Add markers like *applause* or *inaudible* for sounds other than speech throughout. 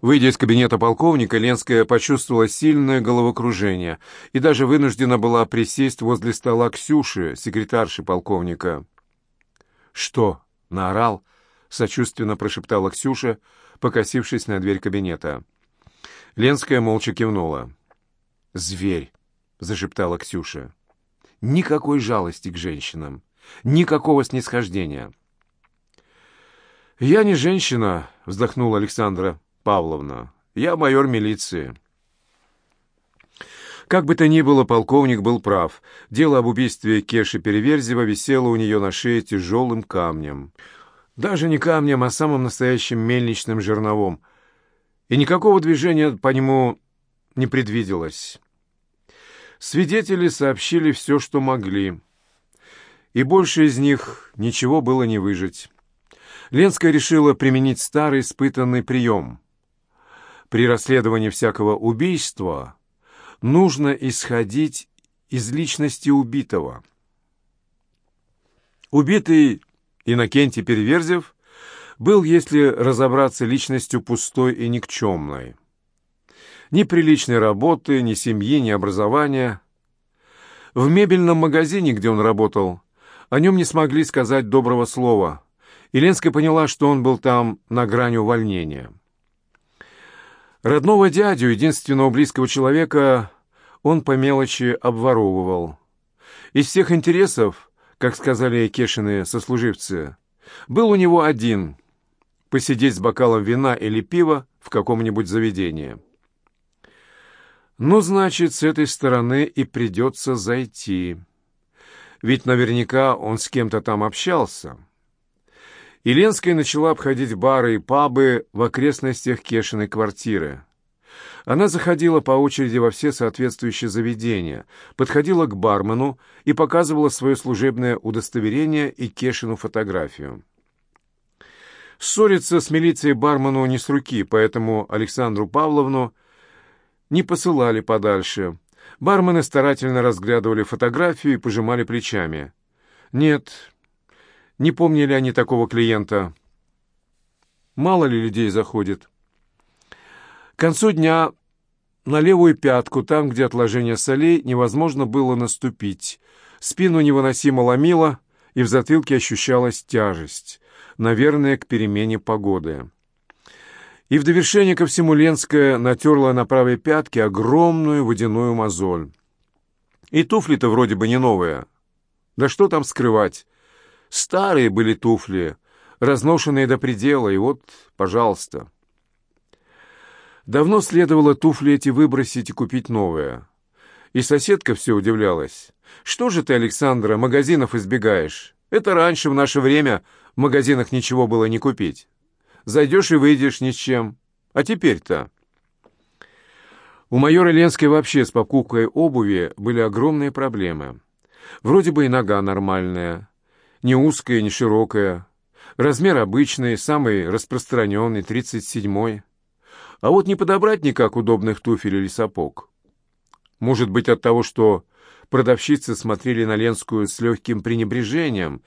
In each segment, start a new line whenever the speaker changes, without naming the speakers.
Выйдя из кабинета полковника, Ленская почувствовала сильное головокружение и даже вынуждена была присесть возле стола Ксюши, секретарши полковника. «Что?» — наорал, — сочувственно прошептала Ксюша, покосившись на дверь кабинета. Ленская молча кивнула. «Зверь!» — зашептала Ксюша. «Никакой жалости к женщинам, никакого снисхождения». «Я не женщина», — вздохнула Александра Павловна. «Я майор милиции». Как бы то ни было, полковник был прав. Дело об убийстве Кеши Переверзева висело у нее на шее тяжелым камнем. Даже не камнем, а самым настоящим мельничным жерновом. И никакого движения по нему не предвиделось. Свидетели сообщили все, что могли. И больше из них ничего было не выжить. Ленская решила применить старый испытанный прием. При расследовании всякого убийства нужно исходить из личности убитого. Убитый Иннокентий Переверзев был, если разобраться, личностью пустой и никчемной. Ни приличной работы, ни семьи, ни образования. В мебельном магазине, где он работал, о нем не смогли сказать доброго слова – и Ленская поняла, что он был там на грани увольнения. Родного дядю, единственного близкого человека, он по мелочи обворовывал. Из всех интересов, как сказали Кешины сослуживцы, был у него один — посидеть с бокалом вина или пива в каком-нибудь заведении. Ну, значит, с этой стороны и придется зайти. Ведь наверняка он с кем-то там общался. И Ленская начала обходить бары и пабы в окрестностях Кешиной квартиры. Она заходила по очереди во все соответствующие заведения, подходила к бармену и показывала свое служебное удостоверение и Кешину фотографию. Ссориться с милицией бармену не с руки, поэтому Александру Павловну не посылали подальше. Бармены старательно разглядывали фотографию и пожимали плечами. «Нет, не помнили они такого клиента. Мало ли людей заходит. К концу дня на левую пятку, там, где отложение солей, невозможно было наступить. Спину невыносимо ломило, и в затылке ощущалась тяжесть, наверное, к перемене погоды. И в довершение ко всему Ленская натерла на правой пятке огромную водяную мозоль. И туфли-то вроде бы не новые. Да что там скрывать? Старые были туфли, разношенные до предела, и вот, пожалуйста. Давно следовало туфли эти выбросить и купить новые. И соседка все удивлялась. «Что же ты, Александра, магазинов избегаешь? Это раньше, в наше время, в магазинах ничего было не купить. Зайдешь и выйдешь ни с чем. А теперь-то...» У майора Ленской вообще с покупкой обуви были огромные проблемы. Вроде бы и нога нормальная, не узкая, не широкая. Размер обычный, самый распространенный, 37-й. А вот не подобрать никак удобных туфель или сапог. Может быть, от того, что продавщицы смотрели на Ленскую с легким пренебрежением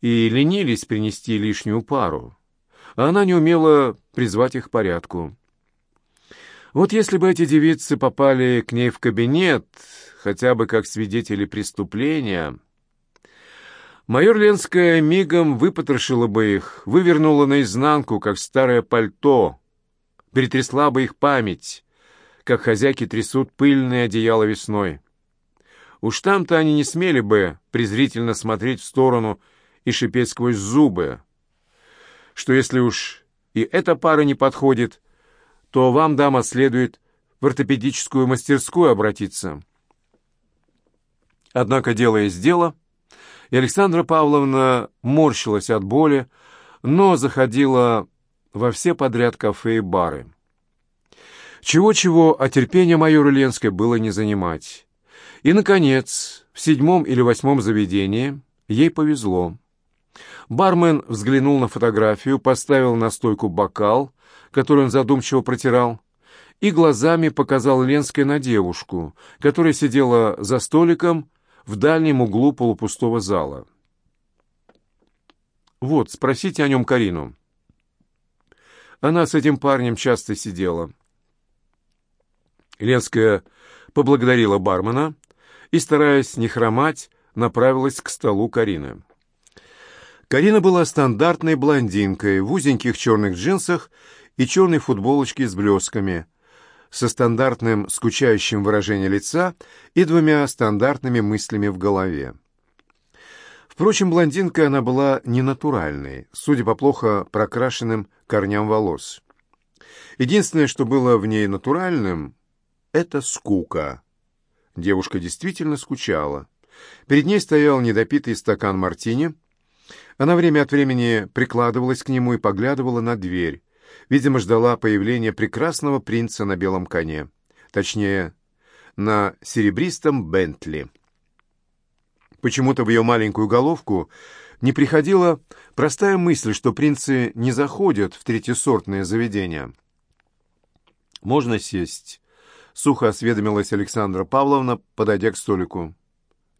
и ленились принести лишнюю пару. А она не умела призвать их к порядку. Вот если бы эти девицы попали к ней в кабинет, хотя бы как свидетели преступления, Майор Ленская мигом выпотрошила бы их, вывернула наизнанку, как старое пальто, перетрясла бы их память, как хозяйки трясут пыльное одеяло весной. Уж там-то они не смели бы презрительно смотреть в сторону и шипеть сквозь зубы, что если уж и эта пара не подходит, то вам, дама, следует в ортопедическую мастерскую обратиться. Однако, делая дело, и Александра Павловна морщилась от боли, но заходила во все подряд кафе и бары. Чего-чего, а терпение майора Ленской было не занимать. И, наконец, в седьмом или восьмом заведении ей повезло. Бармен взглянул на фотографию, поставил на стойку бокал, который он задумчиво протирал, и глазами показал Ленской на девушку, которая сидела за столиком в дальнем углу полупустого зала. «Вот, спросите о нем Карину». Она с этим парнем часто сидела. Ленская поблагодарила бармена и, стараясь не хромать, направилась к столу Карины. Карина была стандартной блондинкой в узеньких черных джинсах и черной футболочке с блесками, со стандартным скучающим выражением лица и двумя стандартными мыслями в голове. Впрочем, блондинка она была не натуральной, судя по плохо прокрашенным корням волос. Единственное, что было в ней натуральным, — это скука. Девушка действительно скучала. Перед ней стоял недопитый стакан мартини. Она время от времени прикладывалась к нему и поглядывала на дверь. Видимо, ждала появления прекрасного принца на белом коне. Точнее, на серебристом Бентли. Почему-то в ее маленькую головку не приходила простая мысль, что принцы не заходят в третьесортные заведения. «Можно сесть?» — сухо осведомилась Александра Павловна, подойдя к столику.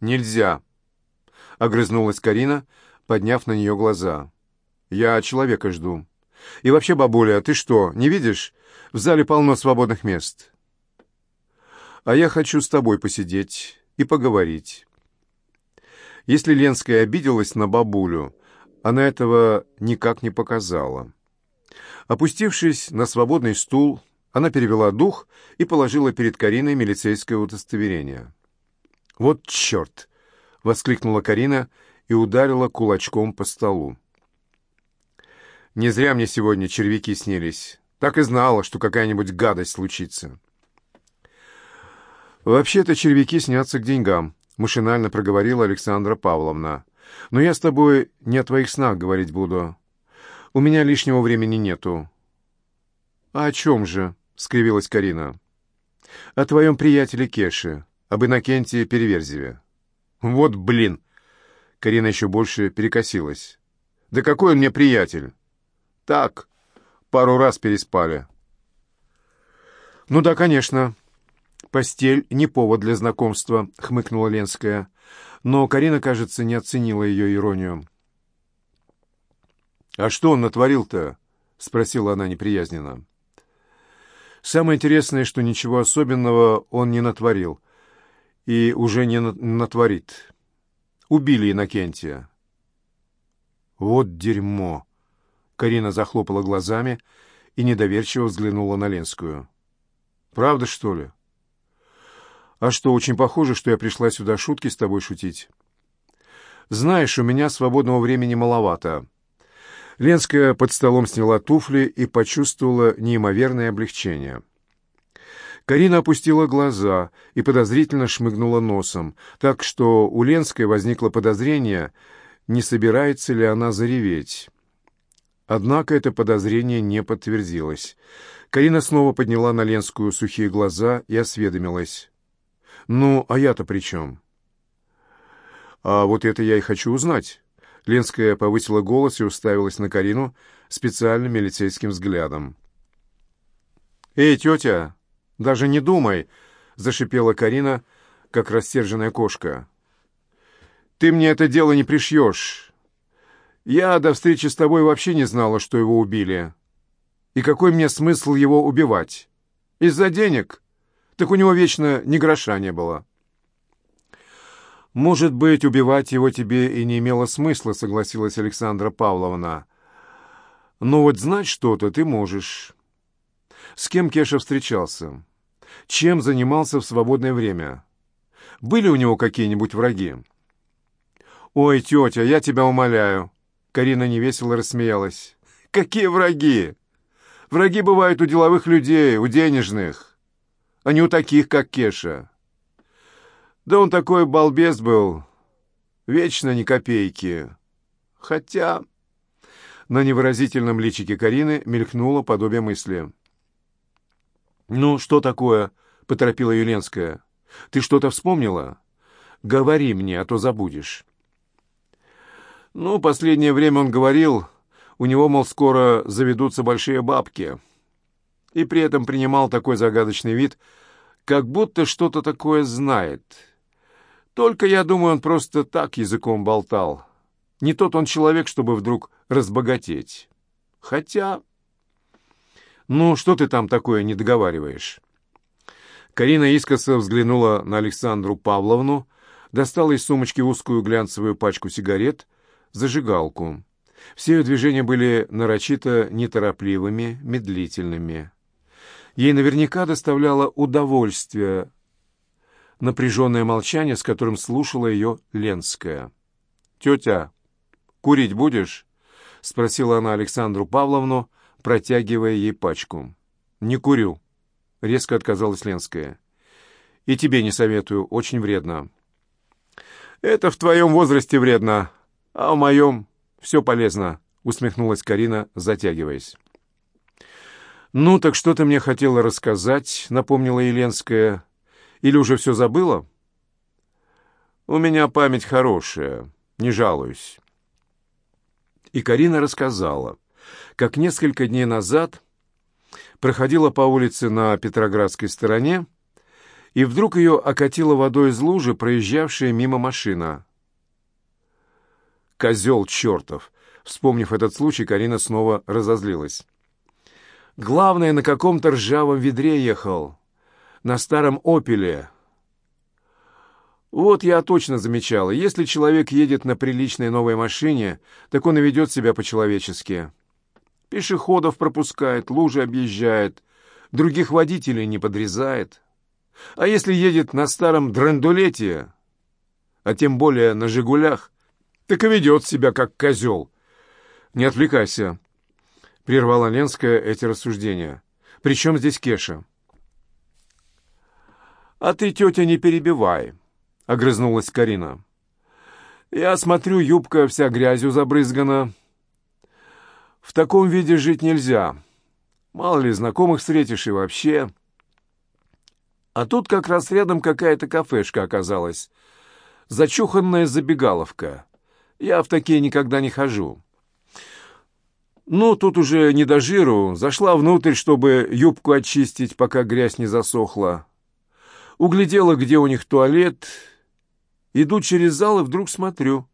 «Нельзя!» — огрызнулась Карина, подняв на нее глаза. «Я человека жду. И вообще, бабуля, ты что, не видишь? В зале полно свободных мест». «А я хочу с тобой посидеть и поговорить». Если Ленская обиделась на бабулю, она этого никак не показала. Опустившись на свободный стул, она перевела дух и положила перед Кариной милицейское удостоверение. «Вот черт!» — воскликнула Карина и ударила кулачком по столу. «Не зря мне сегодня червяки снились. Так и знала, что какая-нибудь гадость случится». «Вообще-то червяки снятся к деньгам», — машинально проговорила Александра Павловна. «Но я с тобой не о твоих снах говорить буду. У меня лишнего времени нету». «А о чем же?» — скривилась Карина. «О твоем приятеле Кеше, об Иннокентии Переверзеве». «Вот блин!» Карина еще больше перекосилась. «Да какой он мне приятель?» «Так, пару раз переспали». «Ну да, конечно», «Постель — не повод для знакомства», — хмыкнула Ленская. Но Карина, кажется, не оценила ее иронию. «А что он натворил-то?» — спросила она неприязненно. «Самое интересное, что ничего особенного он не натворил. И уже не натворит. Убили Иннокентия». «Вот дерьмо!» — Карина захлопала глазами и недоверчиво взглянула на Ленскую. «Правда, что ли?» «А что, очень похоже, что я пришла сюда шутки с тобой шутить?» «Знаешь, у меня свободного времени маловато». Ленская под столом сняла туфли и почувствовала неимоверное облегчение. Карина опустила глаза и подозрительно шмыгнула носом, так что у Ленской возникло подозрение, не собирается ли она зареветь. Однако это подозрение не подтвердилось. Карина снова подняла на Ленскую сухие глаза и осведомилась. «Ну, а я-то при чем?» «А вот это я и хочу узнать». Ленская повысила голос и уставилась на Карину специальным милицейским взглядом. «Эй, тетя, даже не думай!» — зашипела Карина, как рассерженная кошка. «Ты мне это дело не пришьешь. Я до встречи с тобой вообще не знала, что его убили. И какой мне смысл его убивать? Из-за денег?» Так у него вечно ни гроша не было. «Может быть, убивать его тебе и не имело смысла», — согласилась Александра Павловна. «Но вот знать что-то ты можешь. С кем Кеша встречался? Чем занимался в свободное время? Были у него какие-нибудь враги?» «Ой, тетя, я тебя умоляю!» Карина невесело рассмеялась. «Какие враги? Враги бывают у деловых людей, у денежных а не у таких, как Кеша. Да он такой балбес был, вечно ни копейки. Хотя на невыразительном личике Карины мелькнуло подобие мысли. «Ну, что такое?» — поторопила Юленская. «Ты что-то вспомнила? Говори мне, а то забудешь». «Ну, последнее время он говорил, у него, мол, скоро заведутся большие бабки» и при этом принимал такой загадочный вид, как будто что-то такое знает. Только, я думаю, он просто так языком болтал. Не тот он человек, чтобы вдруг разбогатеть. Хотя... «Ну, что ты там такое не договариваешь?» Карина искоса взглянула на Александру Павловну, достала из сумочки узкую глянцевую пачку сигарет, зажигалку. Все ее движения были нарочито неторопливыми, медлительными. Ей наверняка доставляло удовольствие напряженное молчание, с которым слушала ее Ленская. «Тетя, курить будешь?» — спросила она Александру Павловну, протягивая ей пачку. «Не курю», — резко отказалась Ленская. «И тебе не советую, очень вредно». «Это в твоем возрасте вредно, а в моем все полезно», — усмехнулась Карина, затягиваясь. «Ну, так что ты мне хотела рассказать?» — напомнила Еленская. «Или уже все забыла?» «У меня память хорошая, не жалуюсь». И Карина рассказала, как несколько дней назад проходила по улице на Петроградской стороне, и вдруг ее окатила водой из лужи, проезжавшая мимо машина. «Козел чертов!» Вспомнив этот случай, Карина снова разозлилась. «Главное, на каком-то ржавом ведре ехал. На старом «Опеле». Вот я точно замечала, если человек едет на приличной новой машине, так он и ведет себя по-человечески. Пешеходов пропускает, лужи объезжает, других водителей не подрезает. А если едет на старом драндулете, а тем более на «Жигулях», так и ведет себя как козел. Не отвлекайся, — прервала Ленская эти рассуждения. При чем здесь Кеша? А ты, тетя, не перебивай, — огрызнулась Карина. Я смотрю, юбка вся грязью забрызгана. В таком виде жить нельзя. Мало ли, знакомых встретишь и вообще. А тут как раз рядом какая-то кафешка оказалась. Зачуханная забегаловка. Я в такие никогда не хожу. Ну, тут уже не до жиру. Зашла внутрь, чтобы юбку очистить, пока грязь не засохла. Углядела, где у них туалет. Иду через зал и вдруг смотрю.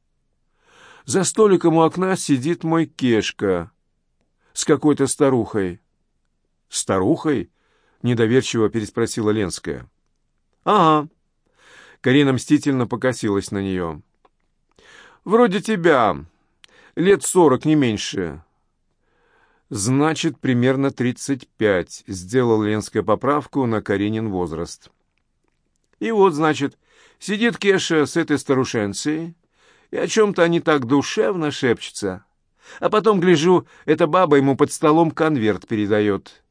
За столиком у окна сидит мой Кешка с какой-то старухой. «Старухой?» — недоверчиво переспросила Ленская. «Ага». Карина мстительно покосилась на нее. Вроде тебя. Лет сорок, не меньше. Значит, примерно тридцать пять. Сделал Ленская поправку на Каринин возраст. И вот, значит, сидит Кеша с этой старушенцей, и о чем-то они так душевно шепчутся. А потом, гляжу, эта баба ему под столом конверт передает.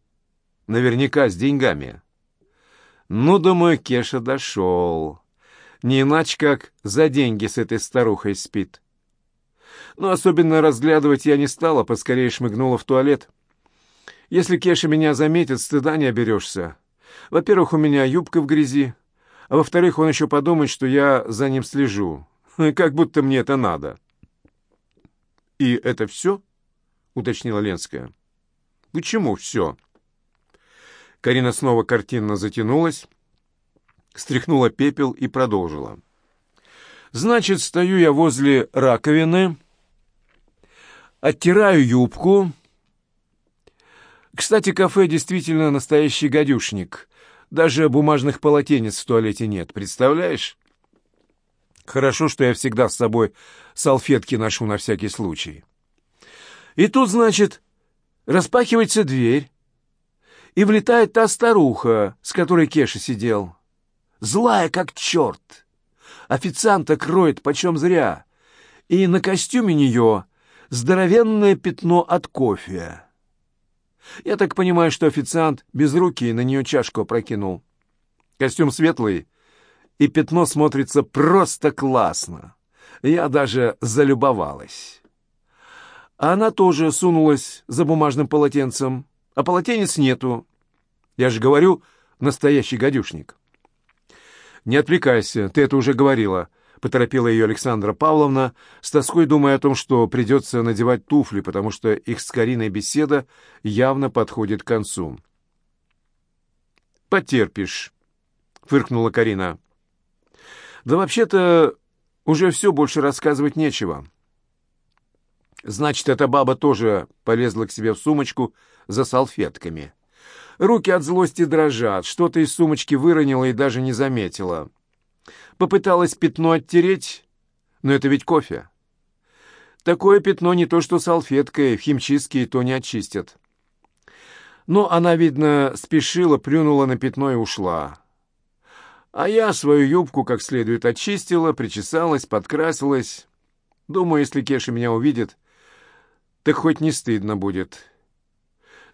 Наверняка с деньгами. Ну, думаю, Кеша дошел. Не иначе как за деньги с этой старухой спит. Но особенно разглядывать я не стала, поскорее шмыгнула в туалет. Если Кеша меня заметит, стыда не оберешься. Во-первых, у меня юбка в грязи, а во-вторых, он еще подумает, что я за ним слежу. *laughs* Как будто мне это надо. «И это все?» — уточнила Ленская. «Почему все?» Карина снова картинно затянулась, стряхнула пепел и продолжила. «Значит, стою я возле раковины, оттираю юбку. Кстати, кафе действительно настоящий гадюшник. Даже бумажных полотенец в туалете нет, представляешь? Хорошо, что я всегда с собой салфетки ношу на всякий случай. И тут, значит, распахивается дверь, и влетает та старуха, с которой Кеша сидел злая как черт. Официанта кроет почем зря, и на костюме нее здоровенное пятно от кофе. Я так понимаю, что официант без руки на нее чашку опрокинул. Костюм светлый, и пятно смотрится просто классно. Я даже залюбовалась. А она тоже сунулась за бумажным полотенцем, а полотенец нету. Я же говорю, настоящий гадюшник. «Не отвлекайся, ты это уже говорила», — поторопила ее Александра Павловна, с тоской думая о том, что придется надевать туфли, потому что их с Кариной беседа явно подходит к концу. «Потерпишь», — фыркнула Карина. «Да вообще-то уже все, больше рассказывать нечего». Значит, эта баба тоже полезла к себе в сумочку за салфетками. Руки от злости дрожат, что-то из сумочки выронила и даже не заметила. Попыталась пятно оттереть, но это ведь кофе. Такое пятно не то что салфеткой, в химчистке и то не очистят. Но она, видно, спешила, плюнула на пятно и ушла. А я свою юбку как следует очистила, причесалась, подкрасилась. Думаю, если Кеша меня увидит, так хоть не стыдно будет.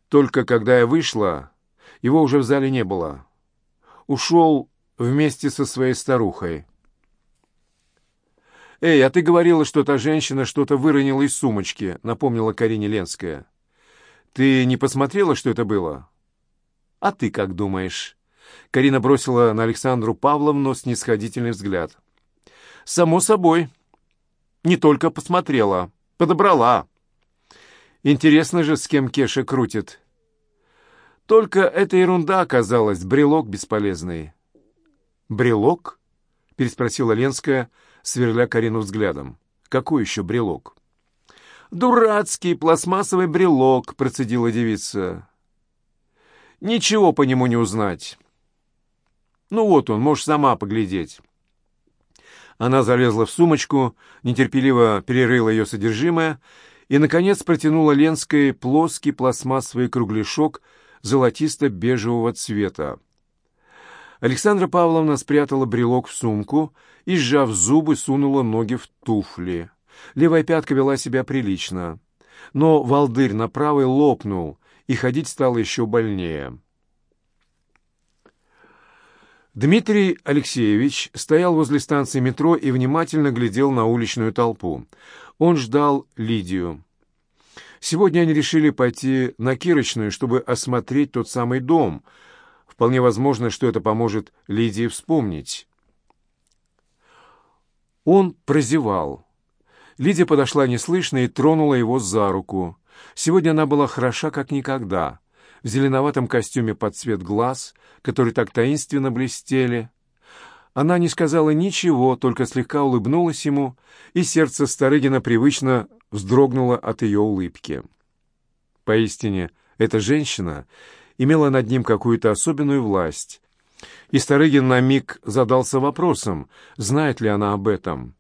Только когда я вышла, его уже в зале не было. Ушел вместе со своей старухой. «Эй, а ты говорила, что та женщина что-то выронила из сумочки», — напомнила Карине Ленская. «Ты не посмотрела, что это было?» «А ты как думаешь?» Карина бросила на Александру Павловну снисходительный взгляд. «Само собой. Не только посмотрела, подобрала. Интересно же, с кем Кеша крутит. Только эта ерунда оказалась, брелок бесполезный». «Брелок?» — переспросила Ленская, сверля Карину взглядом. «Какой еще брелок?» «Дурацкий пластмассовый брелок», — процедила девица. «Ничего по нему не узнать». «Ну вот он, можешь сама поглядеть». Она залезла в сумочку, нетерпеливо перерыла ее содержимое и, наконец, протянула Ленской плоский пластмассовый кругляшок золотисто-бежевого цвета. Александра Павловна спрятала брелок в сумку и, сжав зубы, сунула ноги в туфли. Левая пятка вела себя прилично, но волдырь на правой лопнул, и ходить стало еще больнее. Дмитрий Алексеевич стоял возле станции метро и внимательно глядел на уличную толпу. Он ждал Лидию. Сегодня они решили пойти на Кирочную, чтобы осмотреть тот самый дом. Вполне возможно, что это поможет Лидии вспомнить. Он прозевал. Лидия подошла неслышно и тронула его за руку. Сегодня она была хороша, как никогда в зеленоватом костюме под цвет глаз, которые так таинственно блестели. Она не сказала ничего, только слегка улыбнулась ему, и сердце Старыгина привычно вздрогнуло от ее улыбки. Поистине, эта женщина имела над ним какую-то особенную власть, и Старыгин на миг задался вопросом, знает ли она об этом.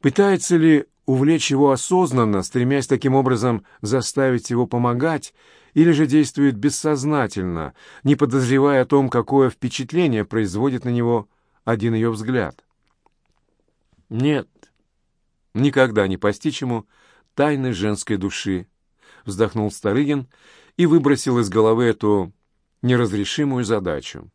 Пытается ли увлечь его осознанно, стремясь таким образом заставить его помогать, или же действует бессознательно, не подозревая о том, какое впечатление производит на него один ее взгляд. Нет, никогда не постичь ему тайны женской души, вздохнул Старыгин и выбросил из головы эту неразрешимую задачу.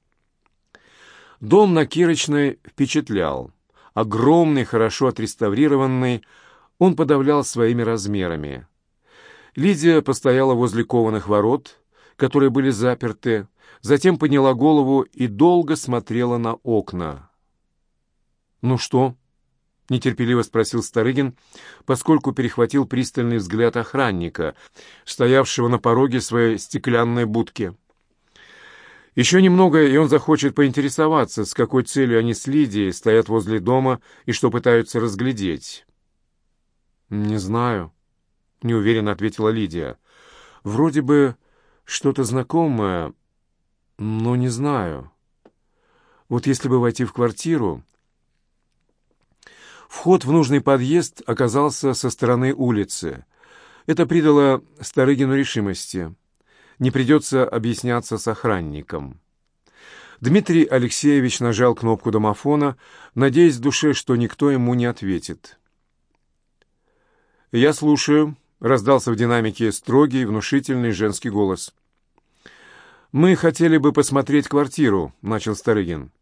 Дом на Кирочной впечатлял. Огромный, хорошо отреставрированный, он подавлял своими размерами. Лидия постояла возле кованых ворот, которые были заперты, затем подняла голову и долго смотрела на окна. «Ну что?» — нетерпеливо спросил Старыгин, поскольку перехватил пристальный взгляд охранника, стоявшего на пороге своей стеклянной будки. Еще немного, и он захочет поинтересоваться, с какой целью они с Лидией стоят возле дома и что пытаются разглядеть. «Не знаю», — неуверенно ответила Лидия. «Вроде бы что-то знакомое, но не знаю. Вот если бы войти в квартиру...» Вход в нужный подъезд оказался со стороны улицы. Это придало Старыгину решимости. Не придется объясняться с охранником. Дмитрий Алексеевич нажал кнопку домофона, надеясь в душе, что никто ему не ответит. «Я слушаю», раздался в динамике строгий, внушительный женский голос. «Мы хотели бы посмотреть квартиру», — начал Старыгин.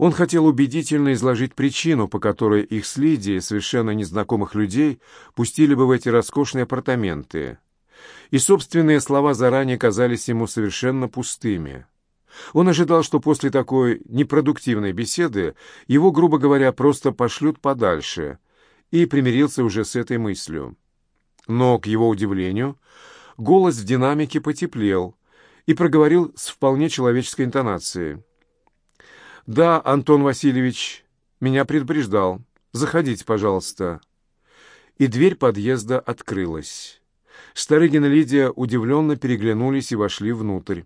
Он хотел убедительно изложить причину, по которой их с Лидией, совершенно незнакомых людей, пустили бы в эти роскошные апартаменты. И собственные слова заранее казались ему совершенно пустыми. Он ожидал, что после такой непродуктивной беседы его, грубо говоря, просто пошлют подальше — и примирился уже с этой мыслью. Но, к его удивлению, голос в динамике потеплел и проговорил с вполне человеческой интонацией. «Да, Антон Васильевич, меня предупреждал. Заходите, пожалуйста». и дверь подъезда открылась. Старыгин и Лидия удивленно переглянулись и вошли внутрь.